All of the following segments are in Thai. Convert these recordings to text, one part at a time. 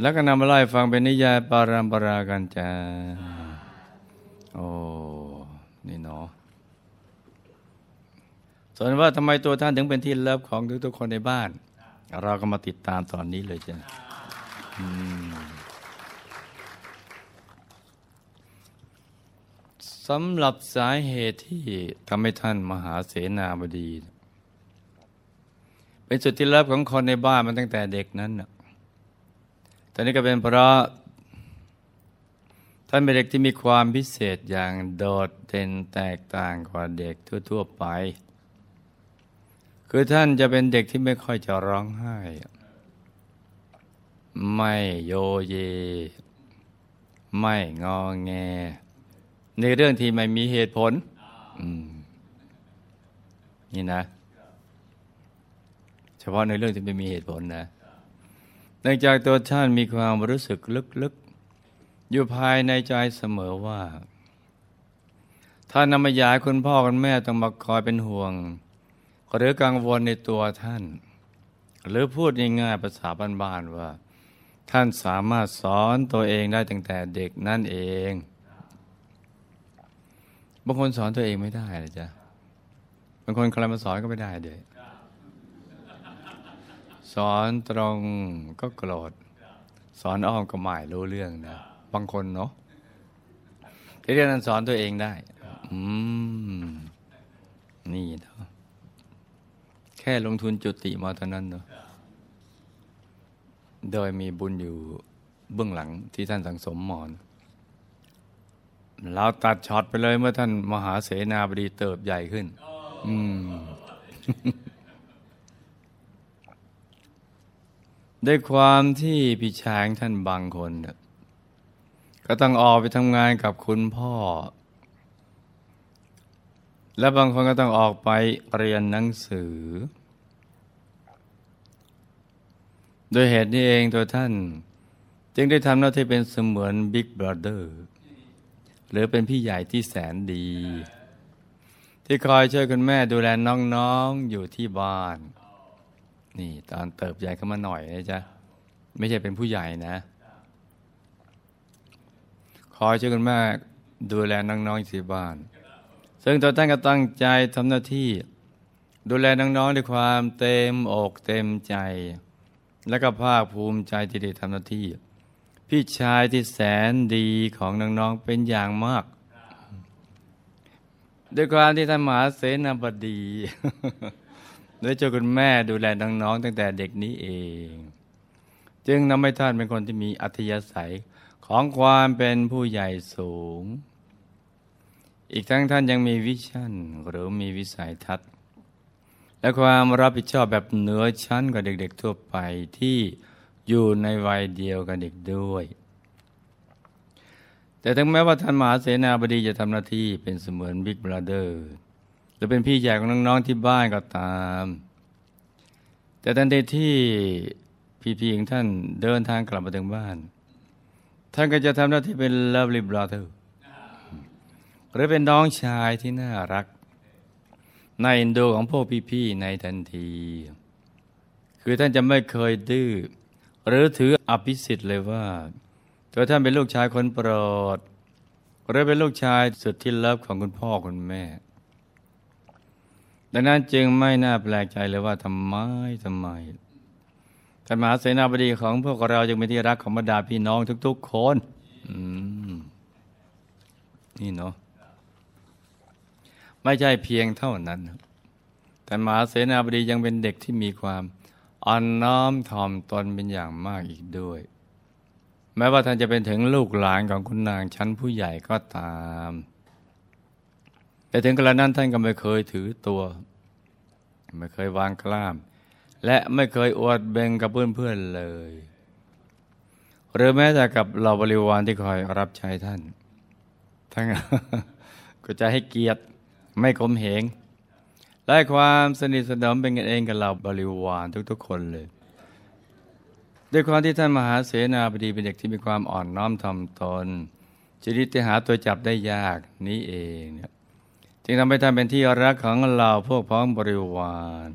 แล้วก็นำมาไล่ฟังเป็นนิยายปารัมปรากันจ้าโอ้นี่เนาะส่วนว่าทำไมตัวท่านถึงเป็นที่เลิฟของทุกๆคนในบ้าน เราก็มาติดตามตอนนี้เลยจ้ะสำหรับสาเหตุที่ทำให้ท่านมหาเสนาบดี เป็นจุดที่เลิฟของคนในบ้านมันตั้งแต่เด็กนั้นต อนนี้ก็เป็นเพราะท่านเป็นเด็กที่มีความพิเศษอย่างโดดเด่นแตกต่างกว่าเด็กทั่ว ๆ ไป คือท่านจะเป็นเด็กที่ไม่ค่อยจะร้องไห้ ไม่โยเย ไม่งอแง ในเรื่องที่ไม่มีเหตุผลนี่นะ เฉพาะในเรื่องที่ไม่มีเหตุผลนะ เนื่องจากตัวท่านมีความรู้สึกลึกๆ อยู่ภายในใจเสมอว่า ท่านนำมายายคุณพ่อคุณแม่ต้องมาคอยเป็นห่วง หรือกังวลในตัวท่าน หรือพูดง่ายๆภาษาบ้านๆว่า ท่านสามารถสอนตัวเองได้ตั้งแต่เด็กนั่นเองบางคนสอนตัวเองไม่ได้เลยจ้ะบางคนใครมาสอนก็ไม่ได้เด็ก สอนตรงก็โกรธ สอนอ้อมก็ไม่รู้เรื่องนะ บางคนเนาะที่เรียนนั้นสอนตัวเองได้ อืม นี่เนาะแค่ลงทุนจุติมาเท่านั้นเนาะโดยมีบุญอยู่เบื้องหลังที่ท่านสังสมมอนเราตัดช็อตไปเลยเมื่อท่านมหาเสนาบดีเติบใหญ่ขึ้น อืม ด้วยความที่พี่ช้างท่านบางคน ก็ต้องออกไปทำงานกับคุณพ่อ และบางคนก็ต้องออกไปเรียนหนังสือ โดยเหตุนี้เองตัวท่าน จึงได้ทำหน้าที่เป็นเสมือนบิ๊กบราเดอร์หรือเป็นพี่ใหญ่ที่แสนดี ที่คอยช่วยคุณแม่ดูแลน้องๆออยู่ที่บ้าน นี่ตอนเติบใหญ่ขึ้นมาหน่อยนะจ๊ะไม่ใช่เป็นผู้ใหญ่นะคอยช่วยกันแม่ดูแลน้องๆที่บ้าน ซึ่งตัวท่านก็ตั้งใจทำหน้าที่ ดูแลน้องๆด้วยความเต็มอกเต็มใจ และก็ภาคภูมิใจที่ได้ทำหน้าที่ พี่ชายที่แสนดีของน้องๆเป็นอย่างมาก ด้วยความที่ท่านมหาเสนาบดี โดยเจ้าคุณแม่ดูแลน้องๆตั้งแต่เด็กนี้เอง จึงนำให้ท่านเป็นคนที่มีอัธยาศัยของความเป็นผู้ใหญ่สูง อีกทั้งท่านยังมี vision หรือมีวิสัยทัศน์ และความรับผิดชอบแบบเหนือชั้นกว่าเด็ก ๆ ทั่วไปที่อยู่ในวัยเดียวกันเด็กด้วย แต่ถึงแม้ว่าท่านมหาเสนาบดีจะทำหน้าที่เป็นเสมือน big brother หรือเป็นพี่ใหญ่ของน้องๆที่บ้านก็ตาม แต่ทันทีที่พี่ๆของท่านเดินทางกลับมาถึงบ้าน ท่านก็จะทำหน้าที่เป็น lovely brother หรือเป็นน้องชายที่น่ารักในอินโดของพวกพี่ๆในทันที คือท่านจะไม่เคยดื้อหรือถืออภิสิทธิ์เลยว่าตัวท่านเป็นลูกชายคนโปรดหรือเป็นลูกชายสุดที่เลิฟของคุณพ่อคุณแม่ ดังนั้นจึงไม่น่าแปลกใจเลยว่าทำไมทำไมท่านมหาเสนาบดีของพวกเราจึงเป็นที่รักของบรรดาพี่น้องทุก ๆ คนนี่เนาะไม่ใช่เพียงเท่านั้นแต่มหาเสนาบดียังเป็นเด็กที่มีความอ่อนน้อมถ่อมตนเป็นอย่างมากอีกด้วย แม้ว่าท่านจะเป็นถึงลูกหลานของคุณนางชั้นผู้ใหญ่ก็ตาม แต่ถึงกระนั้นท่านก็ไม่เคยถือตัว ไม่เคยวางกล้าม และไม่เคยอวดเบ่งกับเพื่อนๆเลย หรือแม้แต่กับเหล่าบริวารที่คอยรับใช้ท่านทั้งก็จะให้เกียรติไม่คมเหงและความสนิทสนมเป็นกันเองกับเหล่าบริวารทุกๆคนเลยด้วยความที่ท่านมหาเสนาบดีเป็นเด็กที่มีความอ่อนน้อมถ่อมตนชนิดที่หาตัวจับได้ยากนี้เองเนี่ย จึงทำให้ท่านเป็นที่รักของเราพวกพ้องบริวาร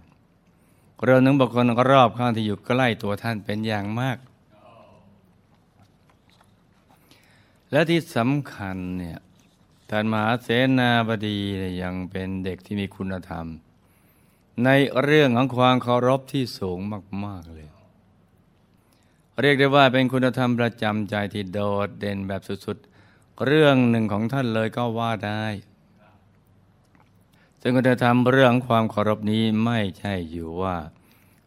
เรื่องหนึ่งบุคคลรอบข้างที่อยู่ใกล้ตัวท่านเป็นอย่างมาก และที่สำคัญเนี่ยท่านมหาเสนาบดียังเป็นเด็กที่มีคุณธรรม ในเรื่องของความเคารพที่สูงมาก ๆ เลย เรียกได้ว่าเป็นคุณธรรมประจำใจที่โดดเด่นแบบสุด ๆ เรื่องหนึ่งของท่านเลยก็ว่าได้ ซึ่งคุณธรรมเรื่องความเคารพนี้ไม่ใช่อยู่ว่า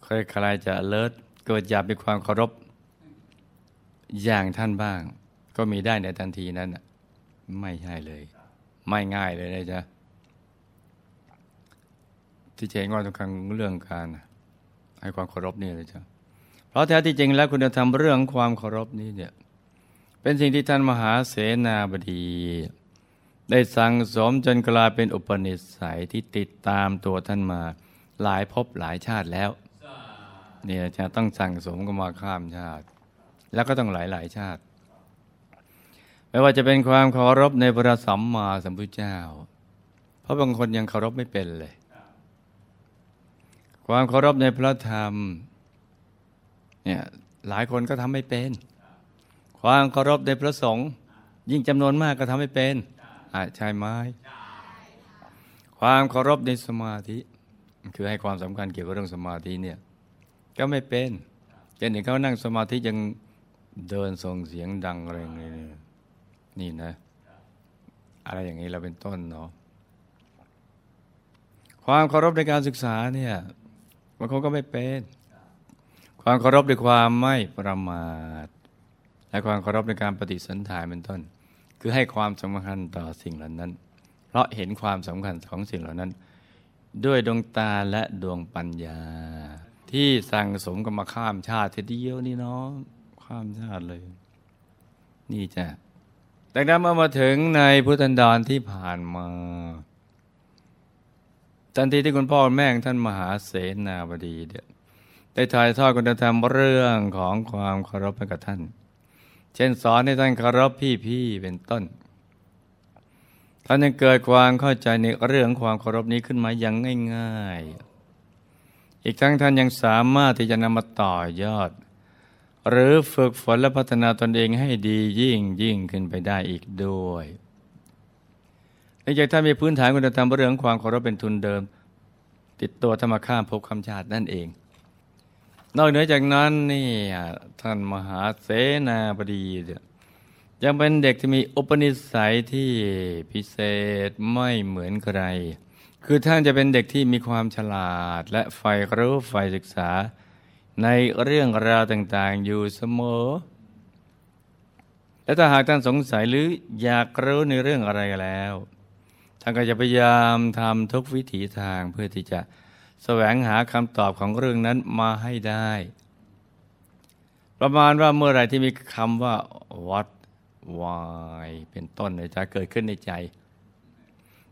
ใครๆจะเลิศเกิดอยากมีความเคารพอย่างท่านบ้าง ก็มีได้ในทันทีนั้นไม่ใช่เลย ไม่ง่ายเลยนะจ๊ะที่เจงว่าทุกครั้งเรื่องการให้ความเคารพนี่เลยจ้ะเพราะแท้ที่จริงแล้วคุณธรรมเรื่องความเคารพนี้เนี่ย เป็นสิ่งที่ท่านมหาเสนาบดี ได้สั่งสมจนกลายเป็นอุปนิสัยที่ติดตามตัวท่านมาหลายภพหลายชาติแล้วเนี่ยจะต้องสั่งสมกันมาข้ามชาติ แล้วก็ต้องหลายหลายชาติ ไม่ว่าจะเป็นความเคารพในพระสัมมาสัมพุทธเจ้า เพราะบางคนยังเคารพไม่เป็นเลย ความเคารพในพระธรรมเนี่ยหลายคนก็ทำไม่เป็น ความเคารพในพระสงฆ์ยิ่งจำนวนมากก็ทำไม่เป็น อาใช่ไหมความเคารพในสมาธิ คือให้ความสำคัญเกี่ยวกับเรื่องสมาธิเนี่ยก็ไม่เป็นเช่นเขานั่งสมาธิยังเดินส่งเสียงดังอะไรอย่างเงี้ยนี่นะ อะไรอย่างนี้เราเป็นต้นเนาะความเคารพในการศึกษาเนี่ยบางคนก็ไม่เป็น ความเคารพในความไม่ประมาทและความเคารพในการปฏิสันถานเป็นต้น คือให้ความสำคัญต่อสิ่งเหล่านั้น เพราะเห็นความสำคัญของสิ่งเหล่านั้น ด้วยดวงตาและดวงปัญญา ที่สั่งสมกันมาข้ามชาติทีเดียวนี่เนาะข้ามชาติเลย นี่จ้ะดังนั้นเมื่อมาถึงในพุทธันดรที่ผ่านมาทันทีที่คุณพ่อแม่ท่านมหาเสนาบดีเดียได้ถ่ายทอดคุณธรรมเรื่องของความเคารพให้กับท่าน เช่นสอนให้ท่านเคารพพี่ๆเป็นต้น ท่านยังเกิดความเข้าใจในเรื่องความเคารพนี้ขึ้นมาอย่างง่ายๆ อีกทั้งท่านยังสามารถที่จะนำมาต่อยอด หรือฝึกฝนและพัฒนาตนเองให้ดียิ่งยิ่งขึ้นไปได้อีกด้วยเนื่องจากถ้ามีพื้นฐานคุณธรรมเรื่องความเคารพเป็นทุนเดิม ติดตัวธรรมข้ามภพคำชาตินั่นเอง นอกเหนือจากนั้นนี่ท่านมหาเสนาบดียังเป็นเด็กที่มีอุปนิสัยที่พิเศษไม่เหมือนใคร คือท่านจะเป็นเด็กที่มีความฉลาด และใฝ่รู้ใฝ่ศึกษา ในเรื่องราวต่างๆอยู่เสมอ และถ้าหากท่านสงสัยหรืออยากรู้ในเรื่องอะไรแล้ว ท่านก็จะพยายามทำทุกวิถีทางเพื่อที่จะ แสวงหาคำตอบของเรื่องนั้นมาให้ได้ ประมาณว่าเมื่อไรที่มีคำว่า what why เป็นต้นจะเกิดขึ้นในใจ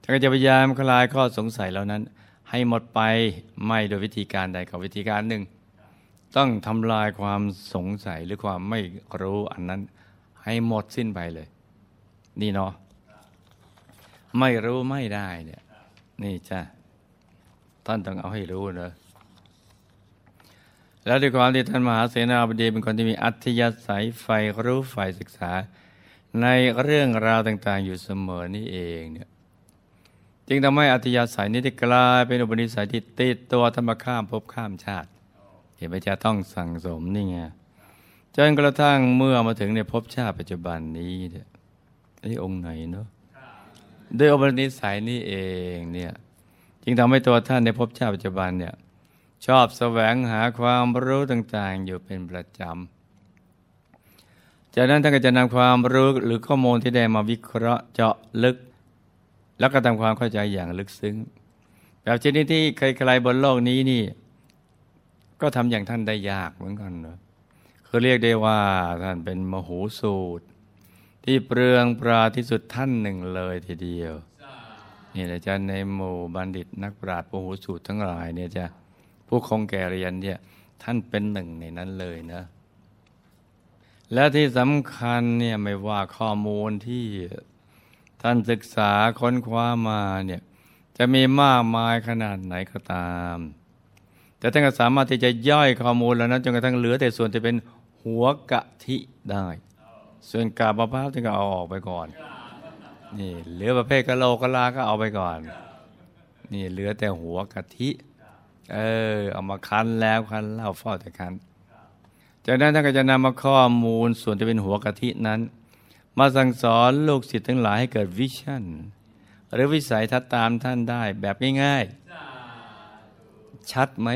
ท่านก็จะพยายามคลายข้อสงสัยเหล่านั้น ให้หมดไปไม่โดยวิธีการใดกับวิธีการหนึ่ง ต้องทำลายความสงสัยหรือความไม่รู้อันนั้น ให้หมดสิ้นไปเลย นี่เนาะไม่รู้ไม่ได้เนี่ยนี่จ้ะ ท่านต้องเอาให้รู้เนอะแล้วด้วยความที่ท่านมหาเสนาบดีเป็นคนที่มีอัธยาศัยไฟรู้ไฟศึกษา ในเรื่องราวต่าง ๆ อยู่เสมอนี่เองเนี่ยจึงทำให้อัธยาศัยนี้ได้กลายเป็นอุปนิสัยที่ติดตัวธรรมข้ามภพข้ามชาติ เห็นไหมจะต้องสั่งสมนี่ไงจนกระทั่งเมื่อมาถึงในภพชาติปัจจุบันนี้เนี่ยไอ้องค์ไหนเนาะด้วยอุปนิสัยนี่เองเนี่ย จึงทำให้ตัวท่านในภพชาติปัจจุบันเนี่ยชอบแสวงหาความรู้ต่างๆ อยู่เป็นประจำ จากนั้นท่านก็จะนำความรู้หรือข้อมูลที่ได้มาวิเคราะห์เจาะลึก แล้วก็ทำความเข้าใจอย่างลึกซึ้ง แบบชนิดที่ใครๆบนโลกนี้นี่ ก็ทำอย่างท่านได้ยากเหมือนกันเนะเคคือเรียกได้ว่าท่านเป็นมโหสูตร ที่เปลืองปราที่สุดท่านหนึ่งเลยทีเดียว นี่นะจ๊ะในหมู่บัณฑิตนักปราชญ์มโหสูตรทั้งหลายเนี่ยจะผู้คงแก่เรียนเนี่ยท่านเป็นหนึ่งในนั้นเลยนะและที่สำคัญเนี่ยไม่ว่าข้อมูลที่ท่านศึกษาค้นคว้ามาเนี่ยจะมีมากมายขนาดไหนก็ตาม แต่ท่านก็สามารถที่จะย่อยข้อมูลแล้วนั้นจนกระทั่งเหลือแต่ส่วนที่เป็นหัวกะทิได้ ส่วนกาบมะพร้าวที่ก็เอาออกไปก่อน นี่เหลือประเภทกะโหลกะลาก็เอาไปก่อน นี่เหลือแต่หัวกะทิ เออ เอามาคั้นแล้วคั้นเล่าเฝ้าแต่คั้นจากนั้นท่านก็จะนำมาข้อมูลส่วนที่เป็นหัวกะทินั้น มาสั่งสอนลูกศิษย์ทั้งหลายให้เกิดวิชั่น หรือวิสัยทัศน์ตามท่านได้แบบง่ายๆ ชัดไหม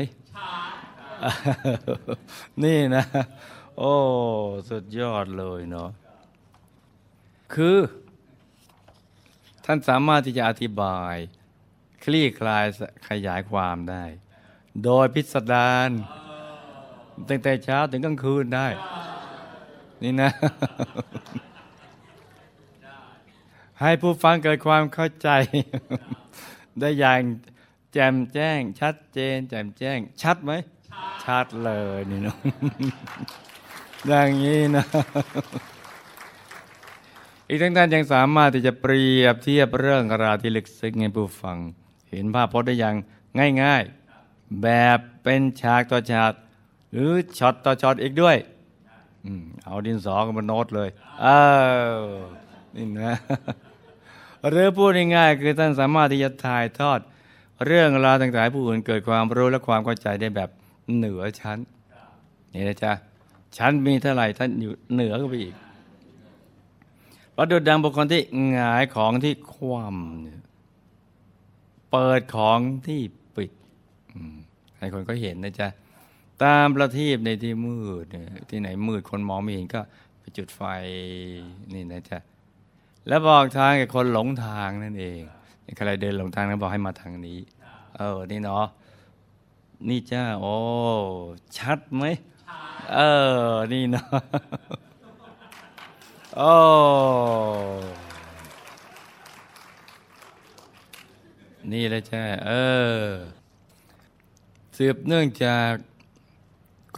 นี่นะ โอ้ สุดยอดเลยเนาะคือ ท่านสามารถที่จะอธิบาย คลี่คลายขยายความได้ โดยพิสดารตั้งแต่เช้าถึงกลางคืนได้ นี่นะ ให้ผู้ฟังเกิดความเข้าใจ ได้อย่างแจ่มแจ้ง ชัดเจน แจ่มแจ้ง ชัดไหม ชัดเลยนี่นะอย่างนี้นะ อีกทั้งท่านยังสามารถที่จะเปรียบเทียบเรื่องราวที่ลึกซึ้งให้ผู้ฟัง เห็นภาพพจน์ได้อย่างง่ายๆ แบบเป็นฉากต่อฉากหรือช็อตต่อช็อตอีกด้วยอเอาดินสอกันมาโน้ตเลยเออนี่นะหรือพูดง่ายๆคือท่านสามารถที่จะถ่ายทอด เรื่องราวต่างๆให้ผู้อื่นเกิดความรู้และความเข้าใจได้แบบเหนือชั้นนี่นะจ๊ะชั้นมีเท่าไหร่ท่านอยู่เหนือก็ไปอีก ประดุดดังบุคคลที่หงายของที่คว่ำเนี่ยเปิดของที่ปิดอืมให้คนก็เห็นนะจ๊ะ ตามประทีปในที่มืดเนี่ยที่ไหนมืดคนมองไม่เห็นก็ไปจุดไฟนี่นะจ๊ะ แล้วบอกทางแก่คนหลงทางนั่นเองใครเดินหลงทางนั้นบอกให้มาทางนี้ เออ นี่เนาะ นี่จ้า โอ้ ชัดไหม เออ นี่เนาะ โอ้นี่แหละจ้าเออ สืบเนื่องจาก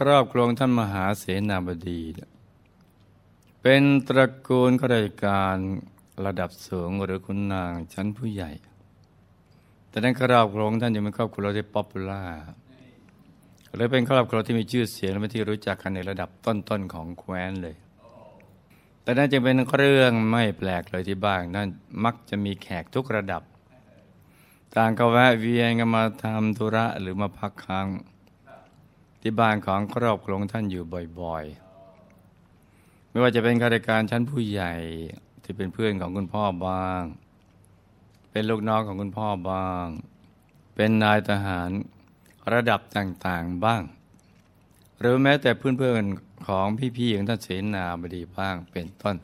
ครอบครองท่านมหาเสนาบดี เป็นตระกูลข้าราชการระดับสูงหรือคุณนางชั้นผู้ใหญ่ แต่นั้นครอบครองท่านยังเป็นครอบครัวที่ป๊อปปูล่าหรือเป็นครอบครัวที่มีชื่อเสียงและเป็นที่รู้จักกันในระดับต้นๆของแคว้นเลย แต่นั่นจึงเป็นเรื่องไม่แปลกเลยที่บ้านนั่นมักจะมีแขกทุกระดับ ต่างก็แวะเวียนกันมาทำธุระหรือมาพักค้างที่บ้านของครอบครัวท่านอยู่บ่อยๆ ไม่ว่าจะเป็นข้าราชการชั้นผู้ใหญ่ที่เป็นเพื่อนของคุณพ่อบ้าง เป็นลูกน้องของคุณพ่อบ้าง เป็นนายทหารระดับต่างๆบ้าง หรือแม้แต่เพื่อนๆ ของพี่ๆของท่านเสนาบดีบ้างเป็นต้น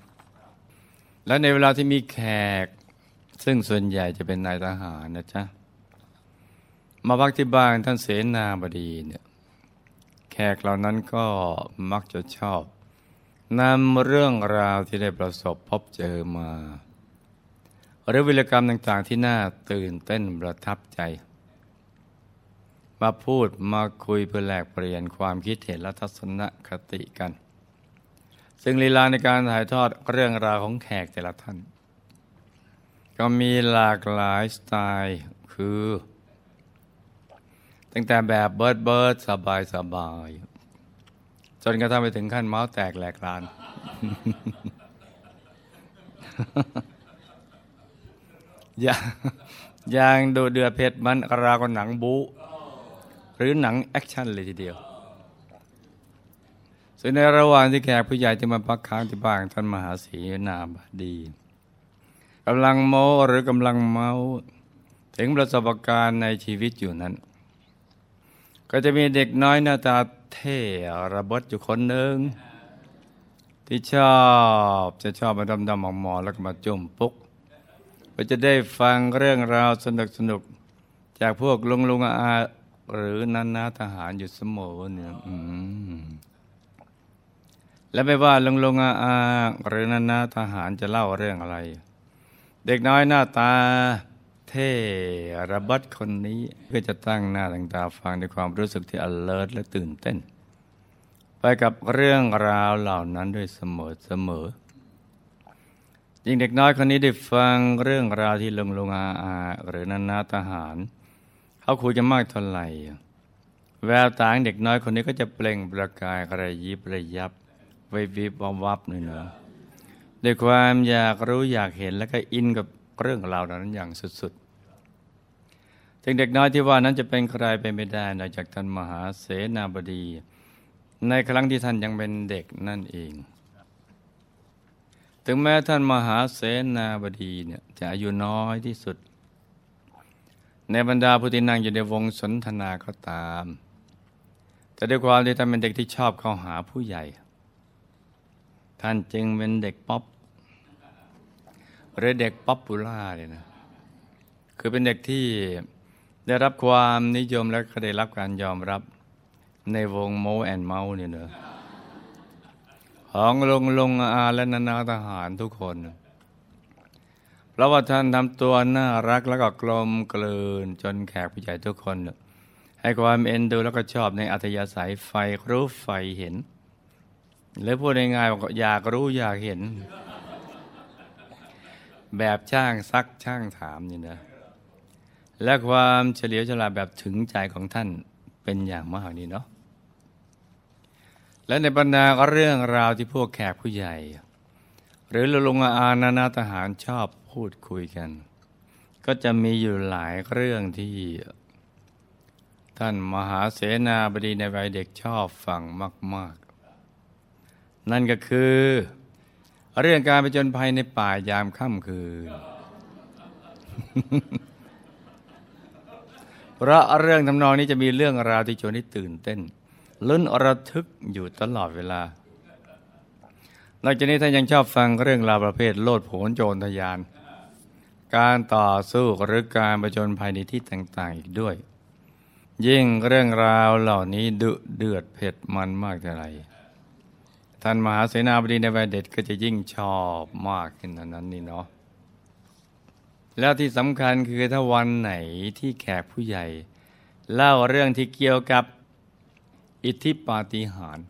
และในเวลาที่มีแขก ซึ่งส่วนใหญ่จะเป็นนายทหารนะจ๊ะมาพักที่บ้านท่านเสนาบดีเนี่ยแขกเหล่านั้นก็มักจะชอบนำเรื่องราวที่ได้ประสบพบเจอมา หรือวิรกรรมต่างๆที่น่าตื่นเต้นประทับใจ มาพูดมาคุยเพื่อแลกเปลี่ยนความคิดเห็นและทัศนคติกัน ซึ่งลีลาในการถ่ายทอดเรื่องราวของแขกแต่ละท่าน ก็มีหลากหลายสไตล์คือ ตั้งแต่แบบเบิร์ดเบิร์ดสบายสบายจนกระทั่งไปถึงขั้นเมาส์แตกแหลกลาน อย่างอย่างดูเดือดเผ็ดมันราวกับหนังบู๊ หรือหนัง action เลยทีเดียวซึ่งในระหว่างที่แขกผู้ใหญ่ที่มาพักค้างที่บ้านท่านมหาเสนาบดีกำลังโม้หรือกำลังเมาท์ถึงประสบการณ์ในชีวิตอยู่นั้น ก็จะมีเด็กน้อยหน้าตาเท่ระเบิดอยู่คนหนึ่งที่ชอบจะชอบมาดำดำมองมอแล้วก็มาจุ่มปุ๊กก็จะได้ฟังเรื่องราวสนุกสนุกจากพวกลุงลุงอา หรือนันนาทหารอยู่เสมอเนี่ยและไม่ว่าลงลงอาอาหรือนานาทหารจะเล่าเรื่องอะไร เด็กน้อยหน้าตาเท่ระบัดคนนี้ก็จะตั้งหน้าตั้งตาฟังในความรู้สึกที่ alert และตื่นเต้น ไปกับเรื่องราวเหล่านั้นด้วยเสมอเสมอยิ่งเด็กน้อยคนนี้ได้ฟังเรื่องราวที่ลงลงอาอาหรือนานาทหาร เขาคุยกันมากเท่าไหร่ แววตาเด็กน้อยคนนี้ก็จะเปล่งประกายระยิบระยับไววิบวับวับเนื้อด้วยความอยากรู้อยากเห็นและก็อินกับเรื่องราวนั้นอย่างสุดๆถึงเด็กน้อยที่ว่านั้นจะเป็นใครไปไม่ได้นอกจากท่านมหาเสนาบดี ในครั้งที่ท่านยังเป็นเด็กนั่นเอง ถึงแม้ท่านมหาเสนาบดีเนี่ยจะอายุน้อยที่สุด ในบรรดาผู้ที่นั่งอยู่ในวงสนทนาก็ตาม แต่ด้วยความที่ท่านเป็นเด็กที่ชอบเข้าหาผู้ใหญ่ ท่านจึงเป็นเด็กป๊อปหรือเด็ก popular เลยนะ คือเป็นเด็กที่ได้รับความนิยมและก็ได้รับการยอมรับในวงโมแอนเมาเนี่ยเนอะของลงลงอาและนานาทหารทุกคน เพราะว่าท่านทำตัวน่ารักแล้วก็กลมกลืนจนแขกผู้ใหญ่ทุกคน ให้ความเอ็นดูแล้วก็ชอบในอัธยาศัยไฟรู้ไฟเห็น หรือพูดง่ายๆอยากรู้อยากเห็น แบบช่างซักช่างถามนี่นะและความเฉลียวฉลาดแบบถึงใจของท่านเป็นอย่างมากนี่เนาะและในบรรดาเรื่องราวที่พวกแขกผู้ใหญ่ หรือลงอาณานาทหารชอบพูดคุยกัน ก็จะมีอยู่หลายเรื่องที่ ท่านมหาเสนาบดีในวัยเด็กชอบฟังมาก ๆ นั่นก็คือ เรื่องการไปจนภัยในป่ายามค่ำคืนเพราะเรื่องทำนองนี้จะมีเรื่องราวที่ชวนให้ตื่นเต้นลุ้นระทึกอยู่ตลอดเวลา นอกจากนี้ท่านยังชอบฟังเรื่องราวประเภทโลดโผนโจรทยาน การต่อสู้หรือการประจนภัยในที่ต่างๆอีกด้วย ยิ่งเรื่องราวเหล่านี้ดุเดือดเผ็ดมันมากเท่าไรท่านมหาเสนาบดีในวัยเด็กก็จะยิ่งชอบมากขึ้นนั้นนี่เนาะแล้วที่สำคัญคือถ้าวันไหนที่แขกผู้ใหญ่ เล่าเรื่องที่เกี่ยวกับอิทธิปาฏิหาริย์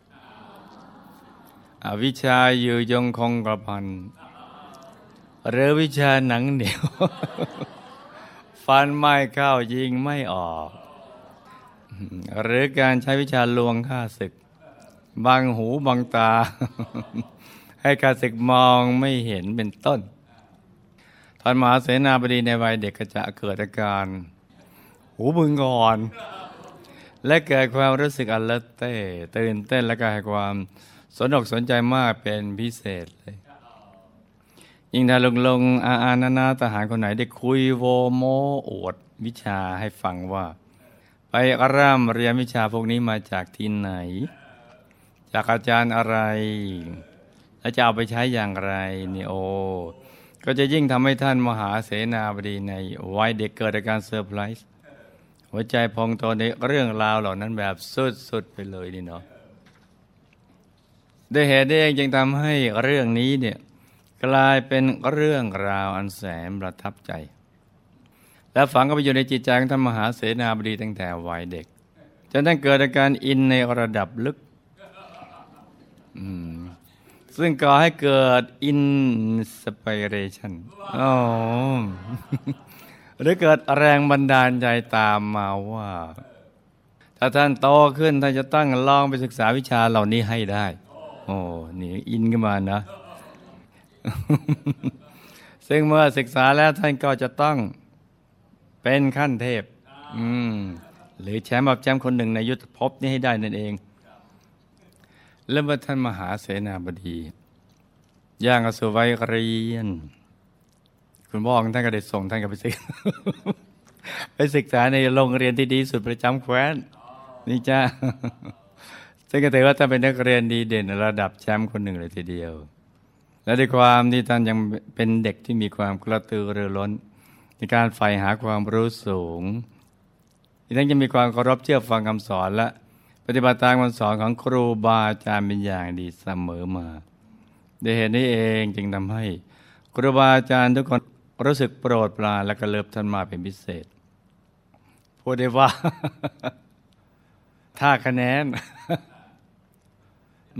อวิชาอยู่ยงคงกระพัน หรือวิชาหนังเหนียว ฟันไม่เข้ายิงไม่ออก หรือการใช้วิชาลวงฆ่าศึก บังหูบังตา ให้ข้าศึกมองไม่เห็นเป็นต้นท่านมหาเสนาบดีในวัยเด็กก็จะเกิดอาการ หูบึงก่อน และเกิดความรู้สึกอันเลเต้ตื่นเต้นและกายความ สนอกสนใจมากเป็นพิเศษเลย ยิ่งถ้าลงลงอาอานานาทหารคนไหนได้คุยโวโม้อวดวิชาให้ฟังว่า ไปร่ำเรียนวิชาพวกนี้มาจากที่ไหน จากอาจารย์อะไร และจะเอาไปใช้อย่างไรนี่โอก็จะยิ่งทำให้ท่านมหาเสนาบดีในวัยเด็กเกิดอาการเซอร์ไพรส์หัวใจพองโตในเรื่องราวเหล่านั้นแบบสุดๆไปเลยนี่เนาะ ด้วยเหตุนี้จึงทำให้เรื่องนี้เนี่ยกลายเป็นเรื่องราวอันแสนประทับใจ และฝังเข้าไปอยู่ในจิตใจของท่านมหาเสนาบดีตั้งแต่วัยเด็กจนท่านเกิดอาการ in ในระดับลึก ซึ่งก่อให้เกิด inspiration หรือเกิดแรงบันดาลใจตามมาว่า ถ้าท่านโตขึ้นท่านจะตั้งลองไปศึกษาวิชาเหล่านี้ให้ได้ โอ้นี่อินขึ้นมานะ ซึ่งเมื่อศึกษาแล้วท่านก็จะต้องเป็นขั้นเทพ อืม หรือแชมป์แบบแชมป์คนหนึ่งในยุทธภพนี้ให้ได้นั่นเอง แล้วเมื่อท่านมหาเสนาบดี ย่างอสุไวัยเรียน คุณพ่อของท่านก็ได้ส่งท่านกับไปศึกไปศึกษาในโรงเรียนที่ดีสุดประจำแคว้นนี่จ้า ซึ่งก็ถือว่าท่านเป็นนักเรียนดีเด่นระดับแชมป์คนหนึ่งเลยทีเดียว และด้วยความที่ท่านยังเป็นเด็กที่มีความกระตือรือร้น ในการใฝ่หาความรู้สูงที่ท่านจะมีความเคารพเชื่อฟังคำสอนและปฏิบัติตามคำสอนของครูบาอาจารย์เป็นอย่างดีเสมอมาด้วยเหตุนี้เองจึงทำให้ครูบาอาจารย์ทุกคนรู้สึกโปรดปรานและก็เลิฟท่านมาเป็นพิเศษพูดได้ว่า ถ้าคะแนน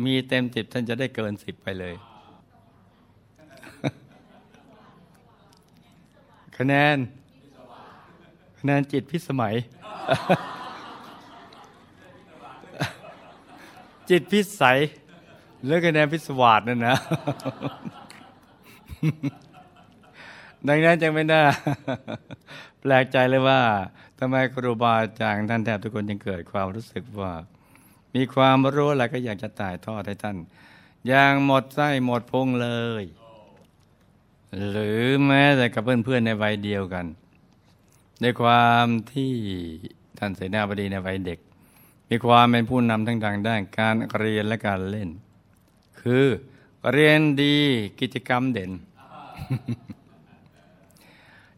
มีเต็มสิบท่านจะได้เกินสิบไปเลย คะแนน คะแนนจิตพิสมัย จิตพิสัยหรือคะแนนพิสวาสนั่นนะ ดังนั้นจึงไม่น่าแปลกใจเลยว่าทำไมครูบาอาจารย์ท่านแทบทุกคนจึงเกิดความรู้สึกว่า มีความรู้อะไรก็อยากจะถ่ายทอดให้ท่าน อย่างหมดไส้หมดพุงเลย หรือแม้แต่กับเพื่อนๆในวัยเดียวกันในความที่ท่านเสนาบดีในวัยเด็ก มีความเป็นผู้นำทั้งทางด้านการเรียนและการเล่น คือเรียนดีกิจกรรมเด่น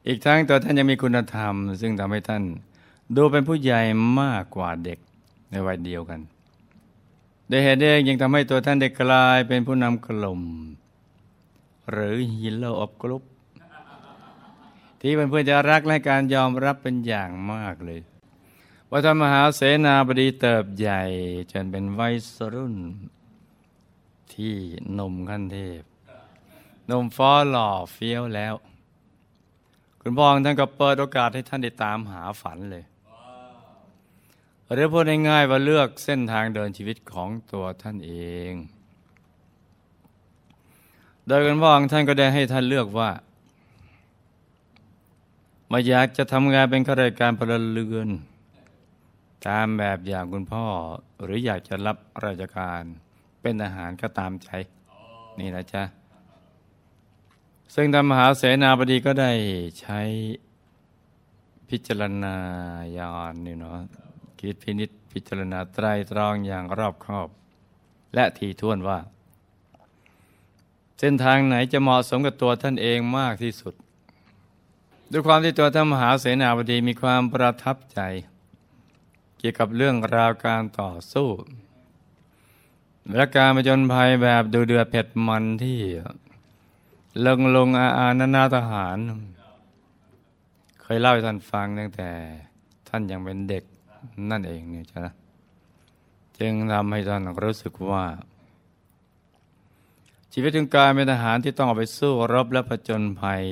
อีกทั้งตัวท่านยังมีคุณธรรม ซึ่งทำให้ท่าน ดูเป็นผู้ใหญ่มากกว่าเด็กในวัยเดียวกัน โดยเหตุนี้ยังทำให้ตัวท่านได้กลายเป็นผู้นำกลุ่ม หรือฮีโร่อบกรุ๊ปที่เพื่อนๆจะรักและการยอมรับเป็นอย่างมากเลยว่าท่านมหาเสนาบดีเติบใหญ่ จนเป็นวัยรุ่น ที่นมขั้นเทพนมฟ้อหล่อเฟี้ยวแล้ว คุณพ่อท่านก็เปิดโอกาสให้ท่านได้ตามหาฝันเลย หรือพูดง่ายๆว่าเลือกเส้นทางเดินชีวิตของตัวท่านเอง โดยคุณพ่อท่านก็ได้ให้ท่านเลือกว่ามาอยากจะทำงานเป็นข้าราชการพลเรือน ตามแบบอย่างคุณพ่อ หรืออยากจะรับราชการเป็นทหารก็ตามใจ นี่นะจ๊ะ ซึ่งธรรมหาเสนาบดีก็ได้ใช้พิจารณาญาณนี่เนาะ คิดพินิษพิจารณาไตรตรองอย่างรอบคอบ และทีท่วนว่า เส้นทางไหนจะเหมาะสมกับตัวท่านเองมากที่สุด ด้วยความที่ตัวท่านมหาเสนาบดีมีความประทับใจ เกี่ยวกับเรื่องราวการต่อสู้และการมาจนภัยแบบดูเดือดเผ็ดมันที่ลงลงอาอานานาทหาร เคยเล่าให้ท่านฟังตั้งแต่ท่านยังเป็นเด็ก นั่นเองเนี่ยจ้ะจึงทำให้ท่านรู้สึกว่า ชีวิตของการเป็นทหารที่ต้องออกไปสู้รบและผจญภัย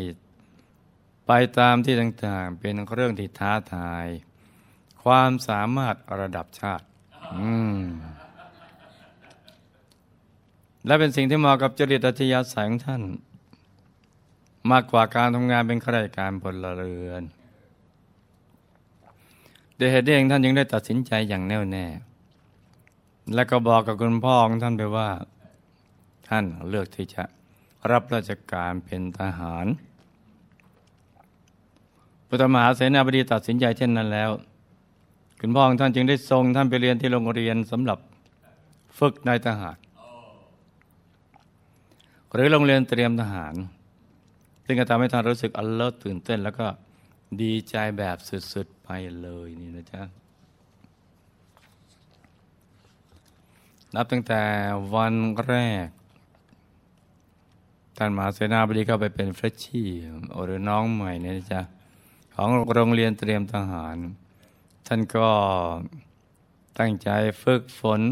ไปตามที่ต่างๆ เป็นเรื่องที่ท้าทาย ความสามารถระดับชาติ และเป็นสิ่งที่เหมาะกับจริตอัธยาศัยของท่าน มากกว่าการทำงานเป็นข้าราชการพลเรือน โดยเหตุเองท่านยังได้ตัดสินใจอย่างแน่วแน่ และก็บอกกับคุณพ่อของท่านไปว่า ท่านเลือกที่จะรับราชการเป็นทหารพุทธมหาเสนาบดีตัดสินใจเช่นนั้นแล้ว คุณพ่อของท่านจึงได้ส่งท่านไปเรียนที่โรงเรียนสำหรับฝึกนายทหาร หรือโรงเรียนเตรียมทหาร ซึ่งก็ทำให้ท่านรู้สึกอัลเลอร์ตื่นเต้น แล้วก็ ดีใจแบบสุด ๆ ไปเลยนี่นะจ๊ะ นับตั้งแต่วันแรกท่านมหาเสนาบดีเข้าไปเป็นเฟรชชี่หรือน้องใหม่เนี่ยนะจ๊ะ ของโรงเรียนเตรียมทหาร ท่านก็ตั้งใจฝึกฝน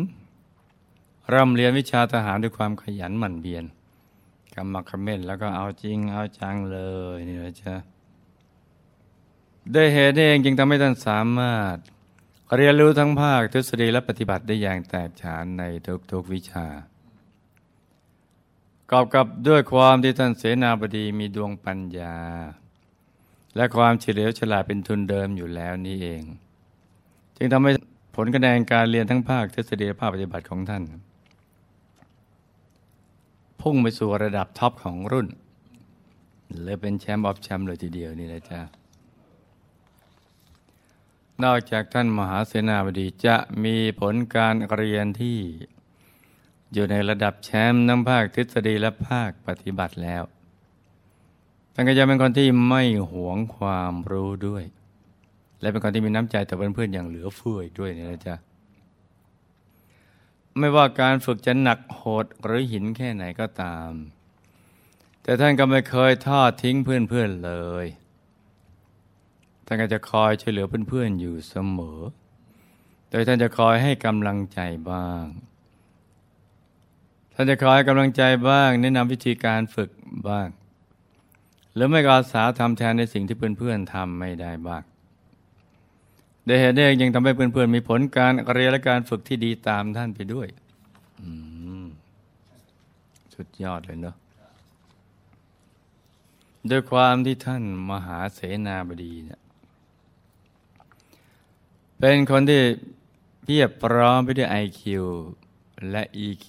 ร่ำเรียนวิชาทหารด้วยความขยันหมั่นเบียนกำมักขม้นแล้วก็เอาจริงเอาจังเลยนี่นะจ๊ะ ด้วยเหตุนี้เองจึงทำให้ท่านสามารถ เรียนรู้ทั้งภาคทฤษฎีและปฏิบัติได้อย่างแตกฉานในทุกๆวิชา กอบกับด้วยความที่ท่านเสนาบดีมีดวงปัญญา และความเฉลียวฉลาดเป็นทุนเดิมอยู่แล้วนี้เอง จึงทำให้ผลคะแนนการเรียนทั้งภาคทฤษฎีและภาคปฏิบัติของท่าน พุ่งไปสู่ระดับท็อปของรุ่น เลยเป็นแชมป์ออฟแชมป์เลยทีเดียวนี่นะจ๊ะ นอกจากท่านมหาเสนาบดีจะมีผลการเรียนที่ อยู่ในระดับแชมป์น้ำภาคทฤษฎีและภาคปฏิบัติแล้ว ท่านก็จะเป็นคนที่ไม่หวงความรู้ด้วย และเป็นคนที่มีน้ำใจต่อเพื่อนๆอย่างเหลือเฟือด้วยนี่นะจ๊ะไม่ว่าการฝึกจะหนักโหดหรือหินแค่ไหนก็ตาม แต่ท่านก็ไม่เคยทอดทิ้งเพื่อนๆเลยานก็จะคอยช่วยเหลือเพื่อนๆอยู่เสมอ โดยท่านจะคอยให้กำลังใจบ้าง ท่านจะคอยกำลังใจบ้าง แนะนำวิธีการฝึกบ้าง หรือไม่ก็อาสาทำแทนในสิ่งที่เพื่อนๆทำไม่ได้บ้างได้เหตุนี้ยังทำให้เพื่อนๆมีผลการเรียนและการฝึกที่ดีตามท่านไปด้วยสุดยอดเลยเนาะด้วยความที่ท่านมหาเสนาบดีเนี่ย เป็นคนที่เพียบพร้อมไปด้วย IQ และ EQ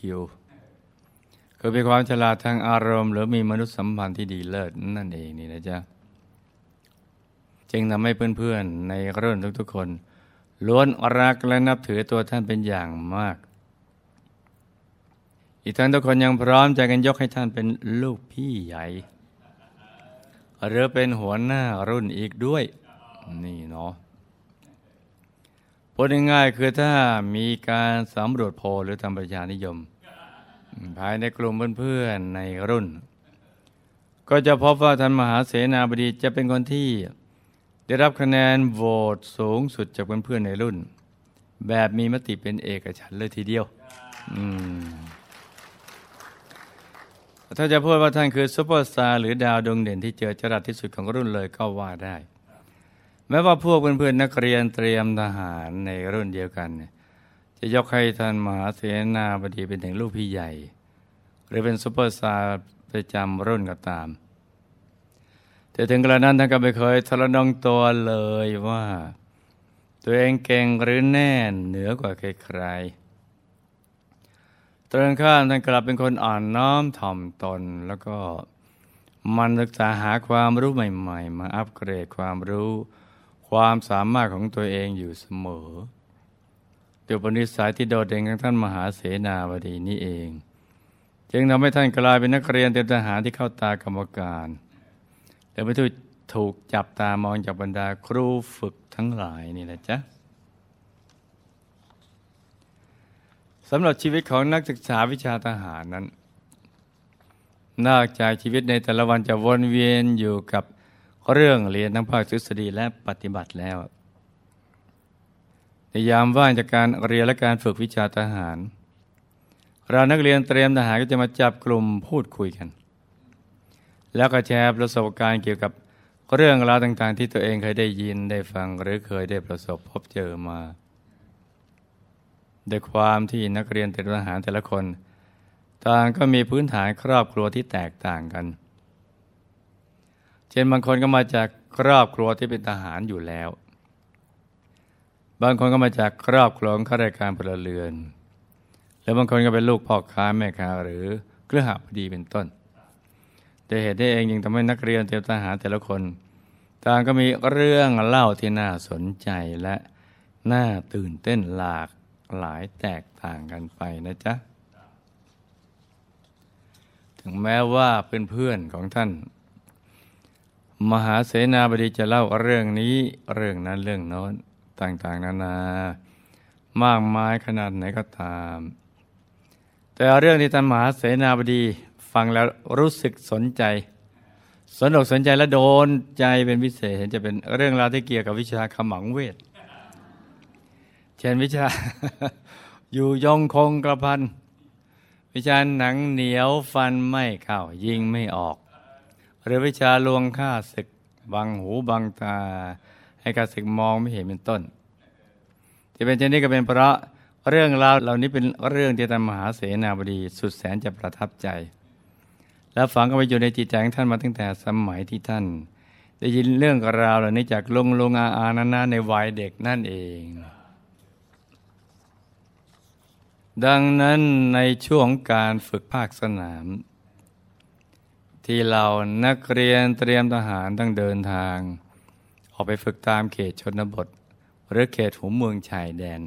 คือเป็นความฉลาดทางอารมณ์ หรือมีมนุษยสัมพันธ์ที่ดีเลิศนั่นเองนี่นะจ๊ะจึงทำให้เพื่อนๆ ในรุ่นทุกๆคน ล้วนรักและนับถือตัวท่านเป็นอย่างมาก อีกทั้งทุกคนยังพร้อมใจกันยกให้ท่านเป็นลูกพี่ใหญ่ หรือเป็นหัวหน้ารุ่นอีกด้วย นี่เนาะ พูดง่ายๆคือถ้ามีการสำรวจโพลหรือทำประชานิยม ภายในกลุ่มเพื่อนๆในรุ่น ก็จะพบว่าท่านมหาเสนาบดีจะเป็นคนที่ ได้รับคะแนนโหวตสูงสุดจากเพื่อนๆในรุ่น แบบมีมติเป็นเอกฉันท์เลยทีเดียวถ้าจะพูดว่าท่านคือซุปเปอร์สตาร์หรือดาวดวงเด่นที่เจิดจรัสที่สุดของรุ่นเลยก็ว่าได้ แม้ว่าพวกเพื่อนๆนักเรียนเตรียมทหารในรุ่นเดียวกัน จะยกให้ท่านมหาเสนาบดีเป็นถึงลูกพี่ใหญ่ หรือเป็นซุปเปอร์สตาร์ประจำรุ่นก็ตาม แต่ถึงกระนั้นท่านก็ไม่เคยทรนงตัวเลยว่า ตัวเองเก่งหรือแน่เหนือกว่าใครๆตรงข้ามท่านกลับเป็นคนอ่อนน้อมถ่อมตนแล้วก็หมั่นศึกษาหาความรู้ใหม่ ๆ มาอัปเกรดความรู้ ความสามารถของตัวเองอยู่เสมอเดี๋ยวปณิสัยที่โดดเด่นของท่านมหาเสนาบดีนี้เอง จึงทำให้ท่านกลายเป็นนักเรียนเตรียมทหารที่เข้าตากรรมการแต่ไม่ถูกถูกจับตามองจากบรรดาครูฝึกทั้งหลายนี่แหละจ๊ะสำหรับชีวิตของนักศึกษาวิชาทหารนั้น นอกจากชีวิตในแต่ละวันจะวนเวียนอยู่กับ เรื่องเรียนทั้งภาคทฤษฎีและปฏิบัติแล้วในยามว่างจากการเรียนและการฝึกวิชาทหาร เรานักเรียนเตรียมทหารก็จะมาจับกลุ่มพูดคุยกัน แล้วก็แชร์ประสบการณ์เกี่ยวกับเรื่องราวต่าง ๆ ที่ตัวเองเคยได้ยินได้ฟังหรือเคยได้ประสบพบเจอมาด้วยความที่นักเรียนเตรียมทหารแต่ละคน ต่างก็มีพื้นฐานครอบครัวที่แตกต่างกัน เช่นบางคนก็มาจากครอบครัวที่เป็นทหารอยู่แล้ว บางคนก็มาจากครอบครัวข้าราชการพลเรือน แล้วบางคนก็เป็นลูกพ่อค้าแม่ค้าหรือเครือข่ายพอดีเป็นต้น แต่เหตุได้เองยังทำให้นักเรียนเตรียมทหารแต่ละคน ต่างก็มีเรื่องเล่าที่น่าสนใจและน่าตื่นเต้นหลากหลายแตกต่างกันไปนะจ๊ะ ถึงแม้ว่าเพื่อนๆของท่าน มหาเสนาบดีจะเล่าเรื่องนี้เรื่องนั้นเรื่องโน้นต่างๆ นานามากมายขนาดไหนก็ตาม แต่เรื่องที่ท่านมหาเสนาบดีฟังแล้วรู้สึกสนใจ สนอกสนใจและโดนใจเป็นพิเศษจะเป็นเรื่องราวที่เกี่ยวกับวิชาขมังเวท เช่นวิชาอยู่ยงคงกระพัน วิชาหนังเหนียวฟันไม่เข้ายิงไม่ออก หรือวิชาลวงฆ่าศึก บังหูบังตา ให้ข้าศึกมองไม่เห็นเป็นต้น ที่เป็นเช่นนี้ก็เป็นเพราะเรื่องราวเหล่านี้เป็นเรื่องที่ท่านมหาเสนาบดีสุดแสนจะประทับใจ แล้วฝังก็ไปอยู่ในจิตใจของท่านมาตั้งแต่สมัยที่ท่าน ได้ยินเรื่องราวเหล่านี้จากลุงลงอาอานานาในวัยเด็กนั่นเอง ดังนั้นในช่วงการฝึกภาคสนาม ที่เรานักเรียนเตรียมทหารต้องเดินทาง ออกไปฝึกตามเขตชนบท หรือเขตหัวเมืองชายแดน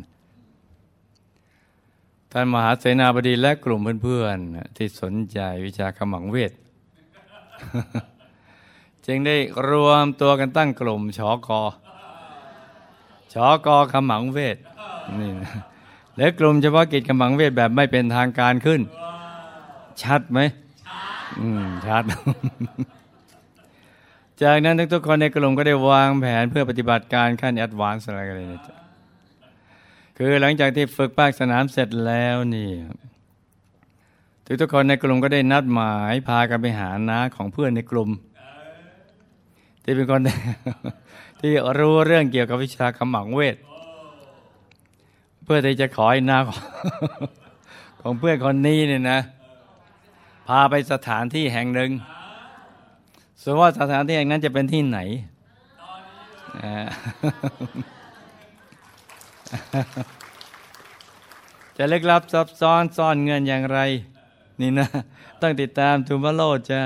ท่านมหาเสนาบดีและกลุ่มเพื่อนๆ ที่สนใจวิชาขมังเวท จึงได้รวมตัวกันตั้งกลุ่มชอกอชอกอขมังเวทนี่นะกลุ่มเฉพาะกิจขมังเวทแบบไม่เป็นทางการขึ้น ชัดไหม อืมชัด จากนั้นทุกๆคนในกลุ่มก็ได้วางแผนเพื่อปฏิบัติการขั้น advance อะไรกันเลยนะจ๊ะคือหลังจากที่ฝึกภาคสนามเสร็จแล้วนี่ทุกๆคนในกลุ่มก็ได้นัดหมายพากันไปหาน้าของเพื่อนในกลุ่ม ที่เป็นคนที่รู้เรื่องเกี่ยวกับวิชากำหมังเวท เพื่อที่จะขอให้นาของของเพื่อนคนนี้เนี่ยนะ พาไปสถานที่แห่งหนึ่งส่วนว่าสถานที่แห่งนั้นจะเป็นที่ไหนอ่าจะเล็กลับซับซ้อนซ่อนเงินอย่างไร นี่นะ ต้องติดตามทูมาโลจ้า